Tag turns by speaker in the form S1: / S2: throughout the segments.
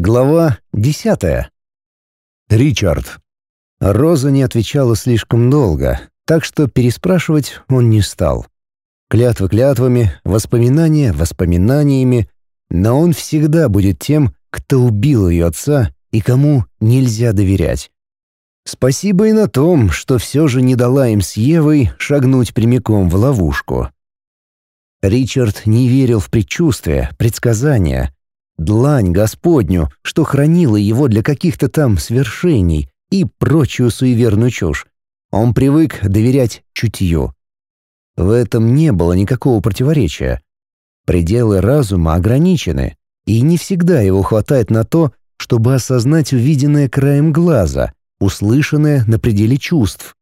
S1: Глава десятая. Ричард. Роза не отвечала слишком долго, так что переспрашивать он не стал. Клятвы клятвами, воспоминания воспоминаниями, но он всегда будет тем, кто убил ее отца и кому нельзя доверять. Спасибо и на том, что все же не дала им с Евой шагнуть прямиком в ловушку. Ричард не верил в предчувствия, предсказания, длань Господню, что хранила его для каких-то там свершений и прочую суеверную чушь. Он привык доверять чутью. В этом не было никакого противоречия. Пределы разума ограничены, и не всегда его хватает на то, чтобы осознать увиденное краем глаза, услышанное на пределе чувств.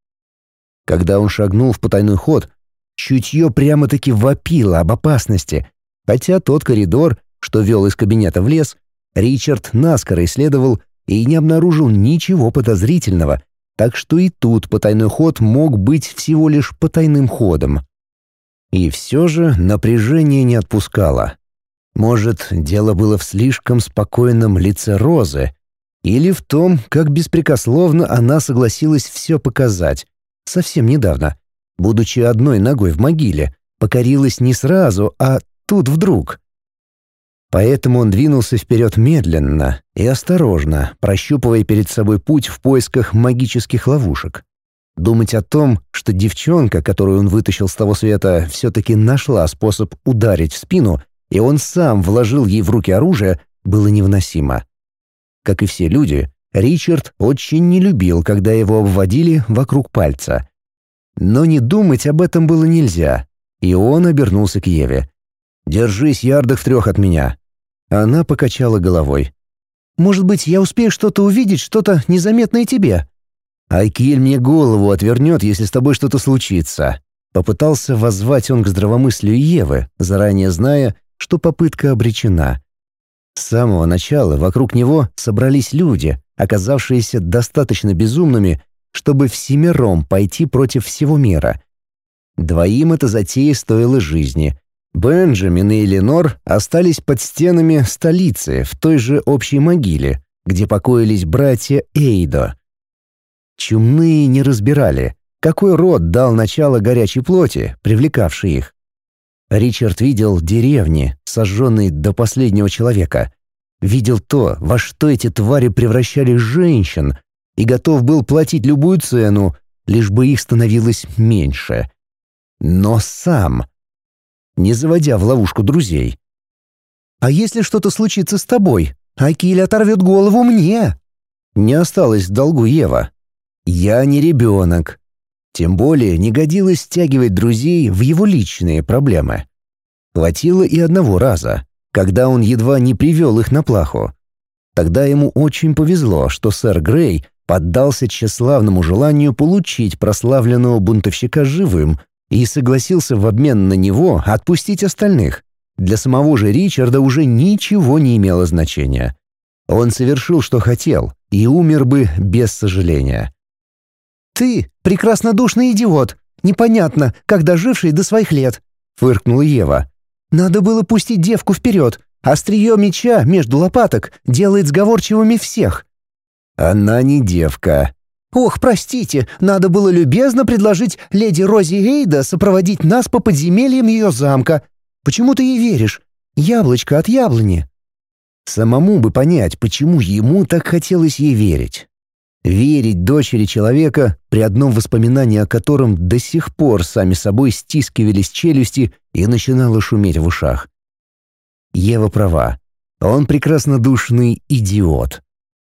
S1: Когда он шагнул в потайной ход, чутье прямо-таки вопило об опасности, хотя тот коридор, что вел из кабинета в лес, Ричард наскоро исследовал и не обнаружил ничего подозрительного, так что и тут потайной ход мог быть всего лишь потайным ходом. И все же напряжение не отпускало. Может, дело было в слишком спокойном лице Розы, или в том, как беспрекословно она согласилась все показать, совсем недавно, будучи одной ногой в могиле, покорилась не сразу, а тут вдруг. Поэтому он двинулся вперед медленно и осторожно, прощупывая перед собой путь в поисках магических ловушек. Думать о том, что девчонка, которую он вытащил с того света, все-таки нашла способ ударить в спину, и он сам вложил ей в руки оружие, было невыносимо. Как и все люди, Ричард очень не любил, когда его обводили вокруг пальца. Но не думать об этом было нельзя, и он обернулся к Еве. «Держись ярдах в трех от меня». Она покачала головой. «Может быть, я успею что-то увидеть, что-то незаметное тебе?» «Айкиль мне голову отвернет, если с тобой что-то случится». Попытался воззвать он к здравомыслию Евы, заранее зная, что попытка обречена. С самого начала вокруг него собрались люди, оказавшиеся достаточно безумными, чтобы всемиром пойти против всего мира. Двоим эта затея стоила жизни, Бенджамин и Эленор остались под стенами столицы в той же общей могиле, где покоились братья Эйдо. Чумные не разбирали, какой род дал начало горячей плоти, привлекавшей их. Ричард видел деревни, сожженные до последнего человека. Видел то, во что эти твари превращали женщин, и готов был платить любую цену, лишь бы их становилось меньше. Но сам не заводя в ловушку друзей. «А если что-то случится с тобой? Акиль оторвет голову мне!» Не осталось в долгу Ева. «Я не ребенок». Тем более не годилось стягивать друзей в его личные проблемы. Хватило и одного раза, когда он едва не привел их на плаху. Тогда ему очень повезло, что сэр Грей поддался тщеславному желанию получить прославленного бунтовщика живым и согласился в обмен на него отпустить остальных. Для самого же Ричарда уже ничего не имело значения. Он совершил, что хотел, и умер бы без сожаления. «Ты — прекраснодушный идиот, непонятно, как доживший до своих лет», — фыркнула Ева. «Надо было пустить девку вперед. Острие меча между лопаток делает сговорчивыми всех». «Она не девка», «Ох, простите, надо было любезно предложить леди Рози Эйда сопроводить нас по подземельям ее замка. Почему ты ей веришь? Яблочко от яблони». Самому бы понять, почему ему так хотелось ей верить. Верить дочери человека, при одном воспоминании о котором до сих пор сами собой стискивались челюсти и начинало шуметь в ушах. Ева права. Он прекрасно душный идиот.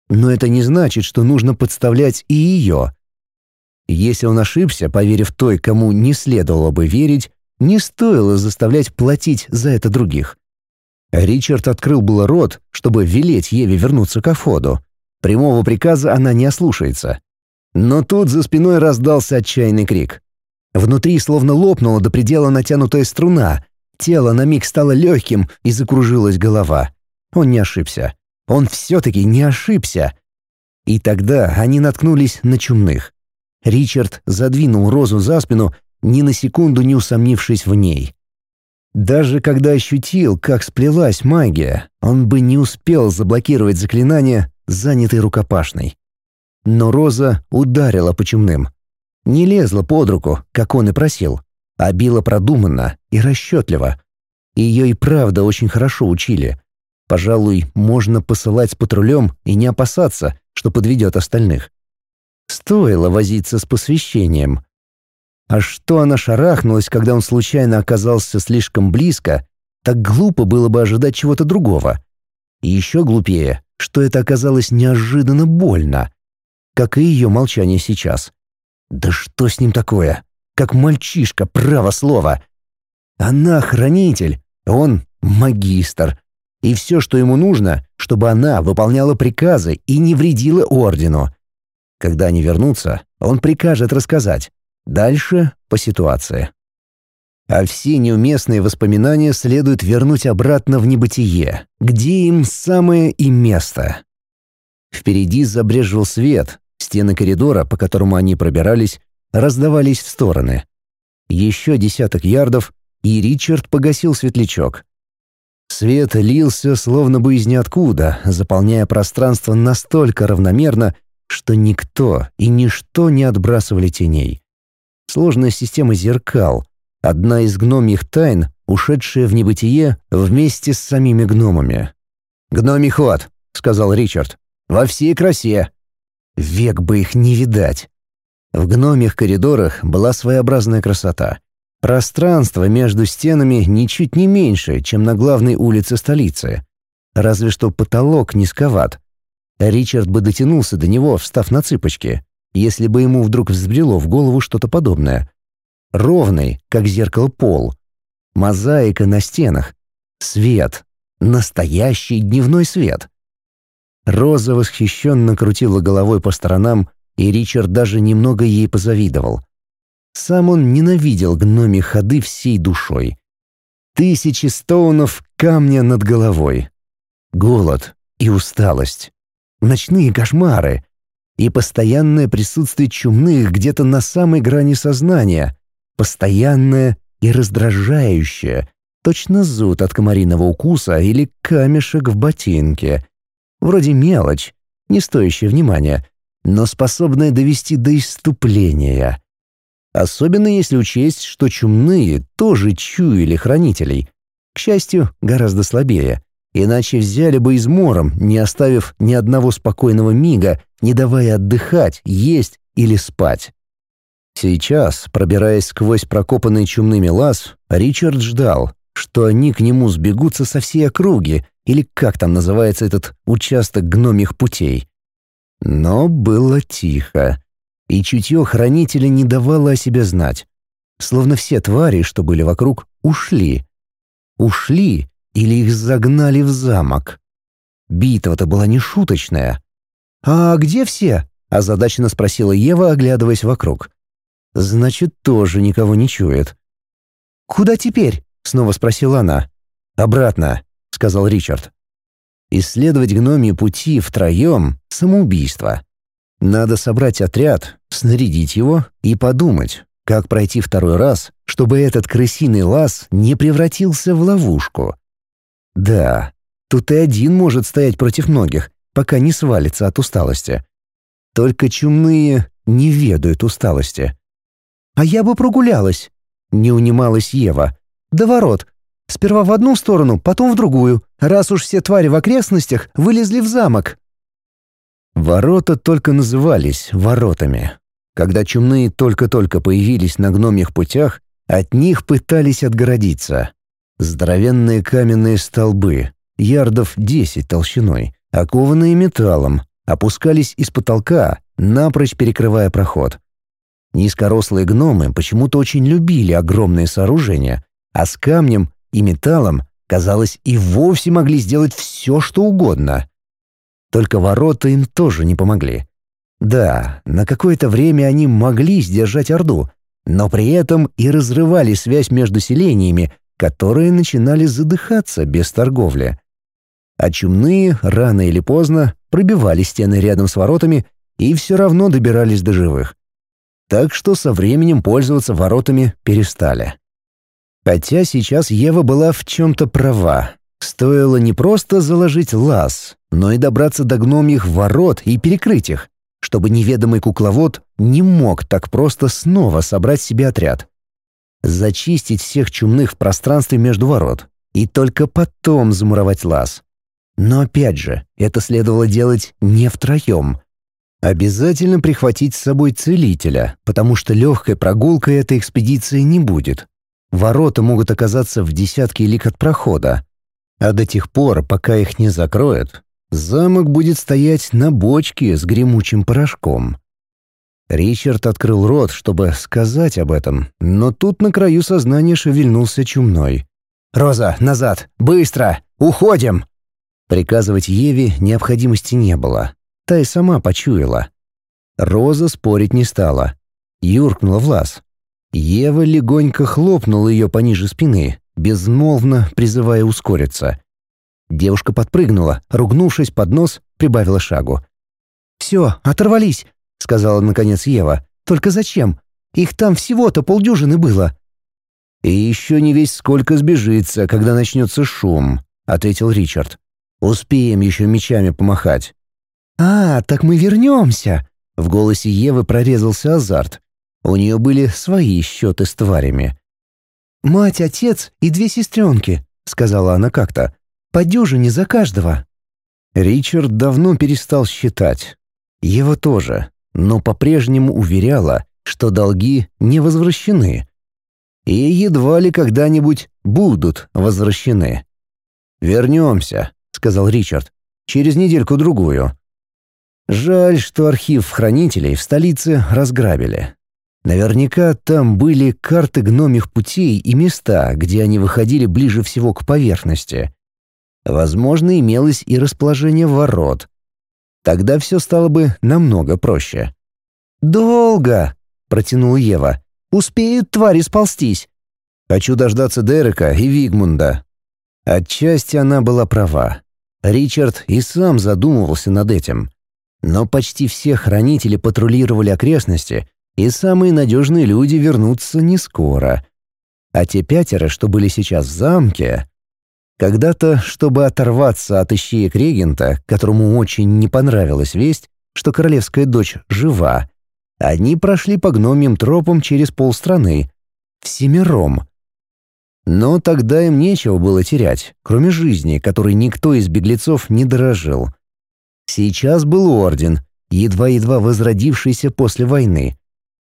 S1: Но это не значит, что нужно подставлять и ее. Если он ошибся, поверив той, кому не следовало бы верить, не стоило заставлять платить за это других. Ричард открыл было рот, чтобы велеть Еве вернуться к Афоду. Прямого приказа она не ослушается. Но тут за спиной раздался отчаянный крик. Внутри словно лопнула до предела натянутая струна. Тело на миг стало легким и закружилась голова. Он не ошибся. Он все-таки не ошибся. И тогда они наткнулись на чумных. Ричард задвинул Розу за спину, ни на секунду не усомнившись в ней. Даже когда ощутил, как сплелась магия, он бы не успел заблокировать заклинание, занятый рукопашной. Но Роза ударила по чумным. Не лезла под руку, как он и просил, а била продуманно и расчетливо. Ее и правда очень хорошо учили. Пожалуй, можно посылать с патрулем и не опасаться, что подведет остальных. Стоило возиться с посвящением. А что она шарахнулась, когда он случайно оказался слишком близко, так глупо было бы ожидать чего-то другого. И еще глупее, что это оказалось неожиданно больно, как и ее молчание сейчас. Да что с ним такое? Как мальчишка, право слово. Она хранитель, он магистр. И все, что ему нужно, чтобы она выполняла приказы и не вредила ордену. Когда они вернутся, он прикажет рассказать. Дальше по ситуации. А все неуместные воспоминания следует вернуть обратно в небытие, где им самое и место. Впереди забрежил свет, стены коридора, по которому они пробирались, раздавались в стороны. Еще десяток ярдов, и Ричард погасил светлячок. Свет лился словно бы из ниоткуда, заполняя пространство настолько равномерно, что никто и ничто не отбрасывали теней. Сложная система зеркал, одна из гномьих тайн, ушедшая в небытие вместе с самими гномами. «Гномий ход», — сказал Ричард, — «во всей красе». Век бы их не видать. В гномьих коридорах была своеобразная красота. Пространство между стенами ничуть не меньше, чем на главной улице столицы. Разве что потолок низковат, Ричард бы дотянулся до него, встав на цыпочки, если бы ему вдруг взбрело в голову что-то подобное. Ровный, как зеркало пол. Мозаика на стенах. Свет. Настоящий дневной свет. Роза восхищенно крутила головой по сторонам, и Ричард даже немного ей позавидовал. Сам он ненавидел гноми ходы всей душой. Тысячи стоунов камня над головой. Голод и усталость ночные кошмары и постоянное присутствие чумных где-то на самой грани сознания, постоянное и раздражающее, точно зуд от комариного укуса или камешек в ботинке. Вроде мелочь, не стоящая внимания, но способная довести до иступления. Особенно если учесть, что чумные тоже чуяли хранителей. К счастью, гораздо слабее. Иначе взяли бы измором, не оставив ни одного спокойного мига, не давая отдыхать, есть или спать. Сейчас, пробираясь сквозь прокопанный чумными лаз, Ричард ждал, что они к нему сбегутся со всей округи, или как там называется этот участок гномих путей. Но было тихо, и чутье хранителя не давало о себе знать. Словно все твари, что были вокруг, ушли. Ушли или их загнали в замок? Битва-то была не шуточная. «А где все?» — озадаченно спросила Ева, оглядываясь вокруг. «Значит, тоже никого не чует». «Куда теперь?» — снова спросила она. «Обратно», — сказал Ричард. «Исследовать гномии пути втроем — самоубийство. Надо собрать отряд, снарядить его и подумать, как пройти второй раз, чтобы этот крысиный лаз не превратился в ловушку. Да, тут и один может стоять против многих, пока не свалится от усталости. Только чумные не ведают усталости. «А я бы прогулялась», — не унималась Ева. «До ворот. Сперва в одну сторону, потом в другую, раз уж все твари в окрестностях вылезли в замок». Ворота только назывались воротами. Когда чумные только-только появились на гномьих путях, от них пытались отгородиться. Здоровенные каменные столбы, ярдов десять толщиной, окованные металлом, опускались из потолка, напрочь перекрывая проход. Низкорослые гномы почему-то очень любили огромные сооружения, а с камнем и металлом, казалось, и вовсе могли сделать все, что угодно. Только ворота им тоже не помогли. Да, на какое-то время они могли сдержать Орду, но при этом и разрывали связь между селениями, которые начинали задыхаться без торговли. А чумные рано или поздно пробивали стены рядом с воротами и все равно добирались до живых. Так что со временем пользоваться воротами перестали. Хотя сейчас Ева была в чем-то права. Стоило не просто заложить лаз, но и добраться до гномьих ворот и перекрыть их, чтобы неведомый кукловод не мог так просто снова собрать себе отряд. Зачистить всех чумных в пространстве между ворот и только потом замуровать лаз. Но опять же, это следовало делать не втроем. Обязательно прихватить с собой целителя, потому что легкой прогулкой этой экспедиции не будет. Ворота могут оказаться в десятке лик от прохода. А до тех пор, пока их не закроют, замок будет стоять на бочке с гремучим порошком. Ричард открыл рот, чтобы сказать об этом, но тут на краю сознания шевельнулся чумной. «Роза, назад! Быстро! Уходим!» Приказывать Еве необходимости не было. Та и сама почуяла. Роза спорить не стала. Юркнула в лаз. Ева легонько хлопнула ее пониже спины, безмолвно призывая ускориться. Девушка подпрыгнула, ругнувшись под нос, прибавила шагу. «Все, оторвались», — сказала наконец Ева. «Только зачем? Их там всего-то полдюжины было». «И еще не весь сколько сбежится, когда начнется шум», — ответил Ричард. «Успеем еще мечами помахать». «А, так мы вернемся!» В голосе Евы прорезался азарт. У нее были свои счеты с тварями. «Мать, отец и две сестренки», — сказала она как-то. «По дюжине за каждого». Ричард давно перестал считать. Его тоже, но по-прежнему уверяла, что долги не возвращены. И едва ли когда-нибудь будут возвращены. «Вернемся», — сказал Ричард, — «через недельку-другую». Жаль, что архив хранителей в столице разграбили. Наверняка там были карты гномих путей и места, где они выходили ближе всего к поверхности. Возможно, имелось и расположение ворот. Тогда все стало бы намного проще. «Долго!» — протянула Ева. «Успеют твари сползтись!» «Хочу дождаться Дерека и Вигмунда». Отчасти она была права. Ричард и сам задумывался над этим. Но почти все хранители патрулировали окрестности, и самые надежные люди вернутся не скоро. А те пятеро, что были сейчас в замке... Когда-то, чтобы оторваться от ищеек регента, которому очень не понравилась весть, что королевская дочь жива, они прошли по гномьим тропам через полстраны. Всемиром. Но тогда им нечего было терять, кроме жизни, которой никто из беглецов не дорожил. Сейчас был орден, едва-едва возродившийся после войны.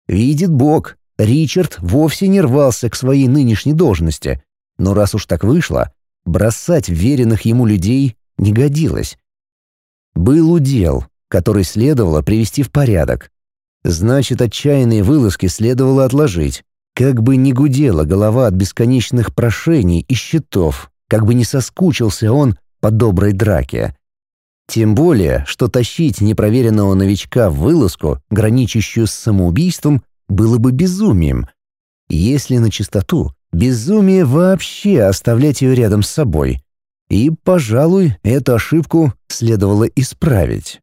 S1: Видит Бог, Ричард вовсе не рвался к своей нынешней должности, но раз уж так вышло, бросать веренных ему людей не годилось. Был удел, который следовало привести в порядок. Значит, отчаянные вылазки следовало отложить, как бы не гудела голова от бесконечных прошений и счетов, как бы не соскучился он по доброй драке. Тем более, что тащить непроверенного новичка в вылазку, граничащую с самоубийством, было бы безумием. Если на чистоту, безумие вообще оставлять ее рядом с собой. И, пожалуй, эту ошибку следовало исправить.